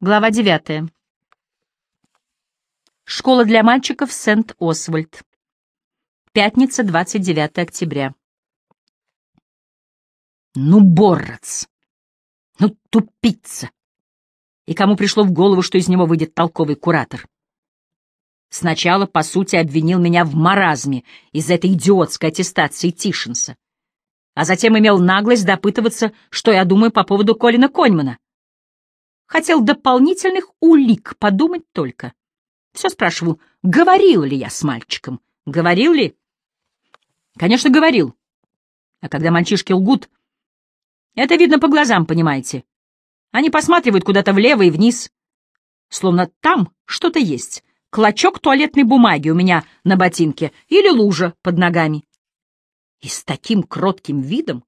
Глава 9. Школа для мальчиков Сент-Освальд. Пятница, 29 октября. Ну, борец! Ну, тупица! И кому пришло в голову, что из него выйдет толковый куратор? Сначала, по сути, обвинил меня в маразме из этой идиотской аттестации Тишинса, а затем имел наглость допытываться, что я думаю по поводу Колина Коньмана. Хотел дополнительных улик, подумать только. Все спрашиваю, говорил ли я с мальчиком? Говорил ли? Конечно, говорил. А когда мальчишки лгут, это видно по глазам, понимаете. Они посматривают куда-то влево и вниз, словно там что-то есть. Клочок туалетной бумаги у меня на ботинке или лужа под ногами. И с таким кротким видом,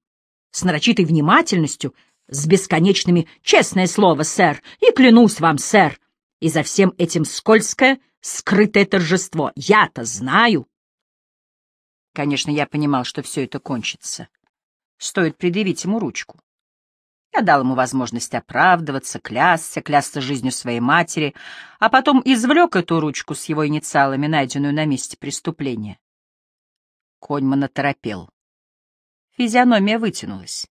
с нарочитой внимательностью, с бесконечными «честное слово, сэр», и клянусь вам, сэр, и за всем этим скользкое, скрытое торжество. Я-то знаю. Конечно, я понимал, что все это кончится. Стоит предъявить ему ручку. Я дал ему возможность оправдываться, клясться, клясться жизнью своей матери, а потом извлек эту ручку с его инициалами, найденную на месте преступления. Коньман оторопел. Физиономия вытянулась.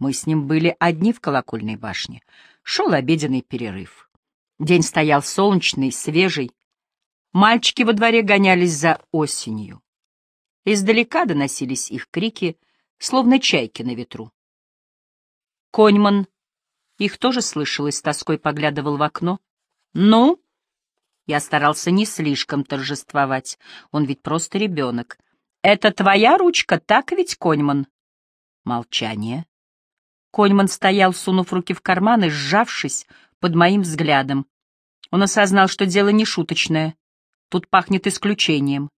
Мы с ним были одни в колокольной башне. Шел обеденный перерыв. День стоял солнечный, свежий. Мальчики во дворе гонялись за осенью. Издалека доносились их крики, словно чайки на ветру. Коньман их тоже слышал и с тоской поглядывал в окно. «Ну?» Я старался не слишком торжествовать. Он ведь просто ребенок. «Это твоя ручка, так ведь, Коньман?» Молчание. Коньман стоял, сунув руки в карманы, сжавшись под моим взглядом. Он осознал, что дело не шуточное. Тут пахнет исключением.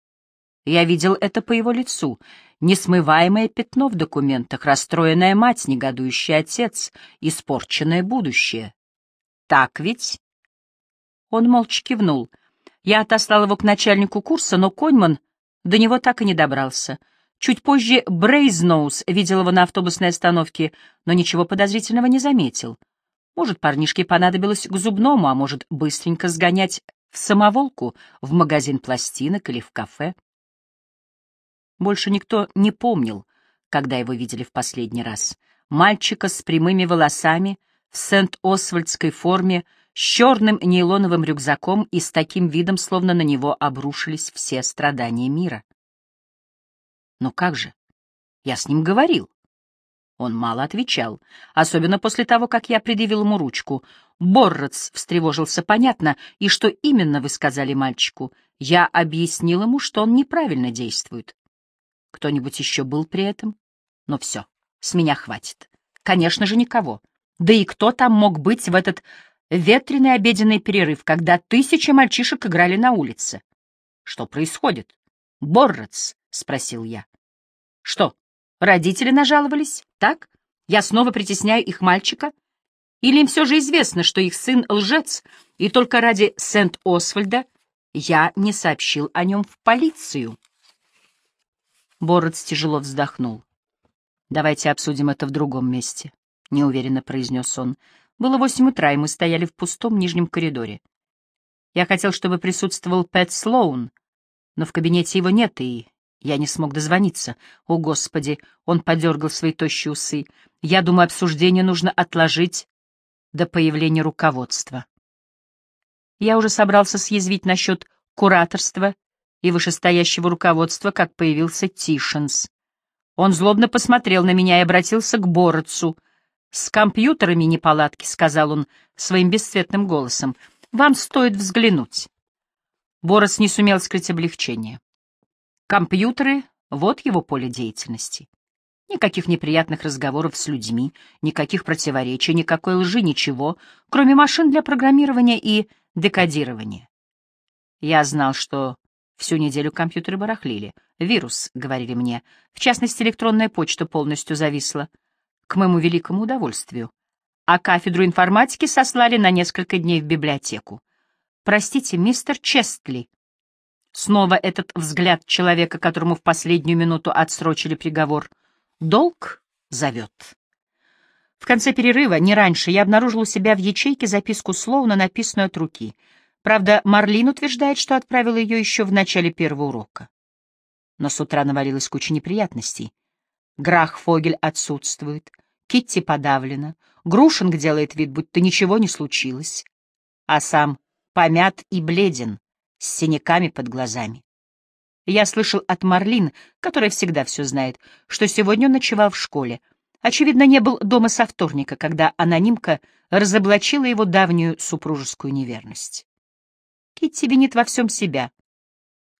Я видел это по его лицу. Несмываемое пятно в документах, расстроенная мать, негодующий отец, испорченное будущее. Так ведь? Он молча кивнул. Я отослал его к начальнику курса, но Коньман до него так и не добрался — Чуть позже Брейзноус видел его на автобусной остановке, но ничего подозрительного не заметил. Может, парнишке понадобилось к зубному, а может, быстренько сгонять в самоволку, в магазин пластинок или в кафе. Больше никто не помнил, когда его видели в последний раз. Мальчика с прямыми волосами, в Сент-Освальдской форме, с черным нейлоновым рюкзаком и с таким видом, словно на него обрушились все страдания мира. Но как же? Я с ним говорил. Он мало отвечал, особенно после того, как я предъявил ему ручку. Борроц встревожился понятно, и что именно вы сказали мальчику? Я объяснил ему, что он неправильно действует. Кто-нибудь еще был при этом? Но все, с меня хватит. Конечно же, никого. Да и кто там мог быть в этот ветреный обеденный перерыв, когда тысячи мальчишек играли на улице? Что происходит? Борроц, — спросил я. Что, родители нажаловались, так? Я снова притесняю их мальчика? Или им все же известно, что их сын лжец, и только ради Сент-Освальда я не сообщил о нем в полицию? Борец тяжело вздохнул. «Давайте обсудим это в другом месте», — неуверенно произнес он. Было восемь утра, и мы стояли в пустом нижнем коридоре. Я хотел, чтобы присутствовал Пэт Слоун, но в кабинете его нет, и я не смог дозвониться. О, Господи! Он подергал свои тощие усы. Я думаю, обсуждение нужно отложить до появления руководства. Я уже собрался съязвить насчет кураторства и вышестоящего руководства, как появился Тишенс. Он злобно посмотрел на меня и обратился к Бородцу. «С компьютерами неполадки», — сказал он своим бесцветным голосом. «Вам стоит взглянуть». Бородц не сумел скрыть облегчение. Компьютеры — вот его поле деятельности. Никаких неприятных разговоров с людьми, никаких противоречий, никакой лжи, ничего, кроме машин для программирования и декодирования. Я знал, что всю неделю компьютеры барахлили. Вирус, — говорили мне, — в частности, электронная почта полностью зависла. К моему великому удовольствию. А кафедру информатики сослали на несколько дней в библиотеку. Простите, мистер Честли, Снова этот взгляд человека, которому в последнюю минуту отсрочили приговор. Долг зовет. В конце перерыва, не раньше, я обнаружил у себя в ячейке записку Слоуна, написанную от руки. Правда, Марлин утверждает, что отправил ее еще в начале первого урока. Но с утра навалилась куча неприятностей. Грах Фогель отсутствует, Китти подавлена, Грушинг делает вид, будто ничего не случилось, а сам помят и бледен, с синяками под глазами. Я слышал от Марлин, которая всегда все знает, что сегодня он ночевал в школе. Очевидно, не был дома со вторника, когда анонимка разоблачила его давнюю супружескую неверность. Китти винит во всем себя.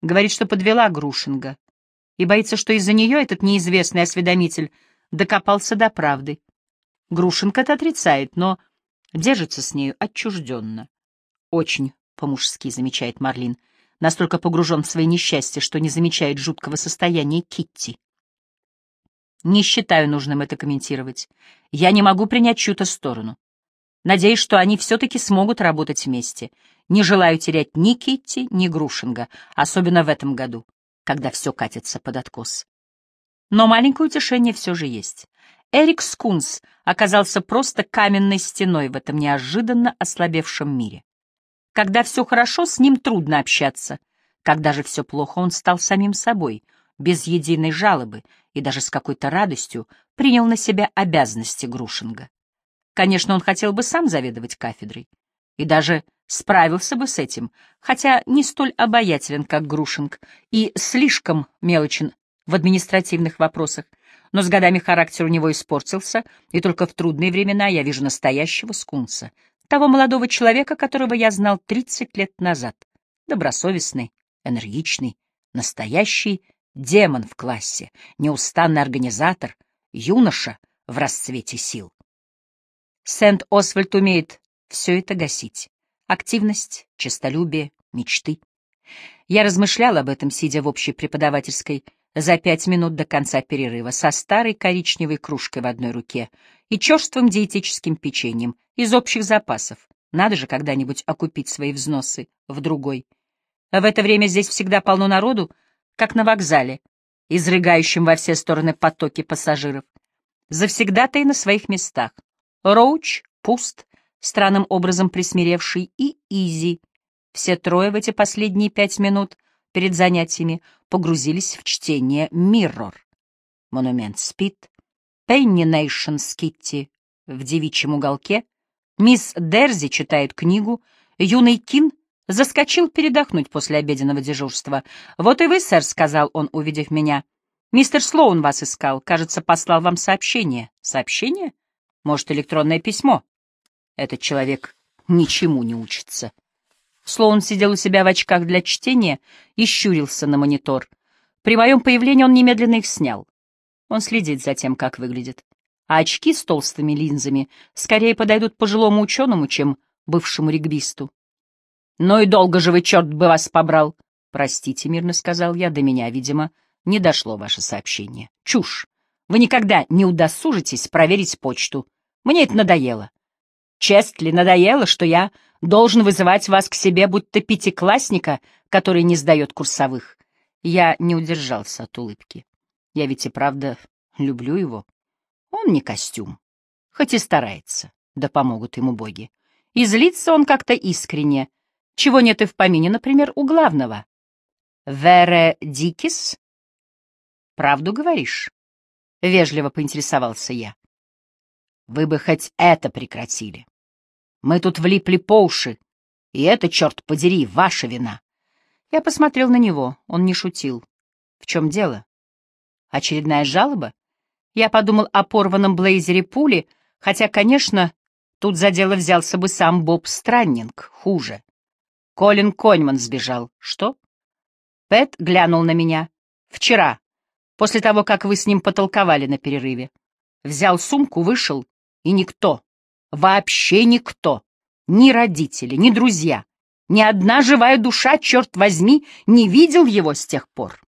Говорит, что подвела Грушинга, и боится, что из-за нее этот неизвестный осведомитель докопался до правды. Грушинг это отрицает, но держится с нею отчужденно. Очень по-мужски, замечает Марлин, настолько погружен в свои несчастья, что не замечает жуткого состояния Китти. Не считаю нужным это комментировать. Я не могу принять чью-то сторону. Надеюсь, что они все-таки смогут работать вместе. Не желаю терять ни Китти, ни Грушинга, особенно в этом году, когда все катится под откос. Но маленькое утешение все же есть. Эрик Скунс оказался просто каменной стеной в этом неожиданно ослабевшем мире. Когда все хорошо, с ним трудно общаться. Когда же все плохо, он стал самим собой, без единой жалобы, и даже с какой-то радостью принял на себя обязанности Грушинга. Конечно, он хотел бы сам заведовать кафедрой, и даже справился бы с этим, хотя не столь обаятелен, как Грушинг, и слишком мелочен в административных вопросах, но с годами характер у него испортился, и только в трудные времена я вижу настоящего скунса, того молодого человека, которого я знал 30 лет назад, добросовестный, энергичный, настоящий демон в классе, неустанный организатор, юноша в расцвете сил. Сент-Освальд умеет все это гасить. Активность, честолюбие, мечты. Я размышлял об этом, сидя в общей преподавательской за пять минут до конца перерыва со старой коричневой кружкой в одной руке и черствым диетическим печеньем из общих запасов. Надо же когда-нибудь окупить свои взносы в другой. В это время здесь всегда полно народу, как на вокзале, изрыгающем во все стороны потоки пассажиров. Завсегда-то и на своих местах. Роуч пуст, странным образом присмиревший, и Изи. Все трое в эти последние пять минут перед занятиями погрузились в чтение «Миррор». Монумент спит, Пенни Нейшн с Китти в девичьем уголке, мисс Дерзи читает книгу, юный Кин заскочил передохнуть после обеденного дежурства. «Вот и вы, сэр», — сказал он, увидев меня. «Мистер Слоун вас искал. Кажется, послал вам сообщение». «Сообщение? Может, электронное письмо?» Этот человек ничему не учится. Слоун сидел у себя в очках для чтения и щурился на монитор. При моем появлении он немедленно их снял. Он следит за тем, как выглядит. А очки с толстыми линзами скорее подойдут пожилому ученому, чем бывшему регбисту. «Ну и долго же вы, черт бы вас побрал!» «Простите, — мирно сказал я, — до меня, видимо, не дошло ваше сообщение. Чушь! Вы никогда не удосужитесь проверить почту. Мне это надоело. Честь ли надоело, что я должен вызывать вас к себе, будто пятиклассника, который не сдает курсовых?» Я не удержался от улыбки. Я ведь и правда люблю его. Он не костюм, хоть и старается, да помогут ему боги. И злится он как-то искренне, чего нет и в помине, например, у главного. Вере Дикис? Правду говоришь? Вежливо поинтересовался я. Вы бы хоть это прекратили. Мы тут влипли по уши, и это, черт подери, ваша вина. Я посмотрел на него, он не шутил. В чем дело? Очередная жалоба? Я подумал о порванном блейзере пули, хотя, конечно, тут за дело взялся бы сам Боб Страннинг, хуже. Колин Коньман сбежал. Что? Пэт глянул на меня. Вчера, после того, как вы с ним потолковали на перерыве. Взял сумку, вышел, и никто, вообще никто, ни родители, ни друзья, ни одна живая душа, черт возьми, не видел его с тех пор.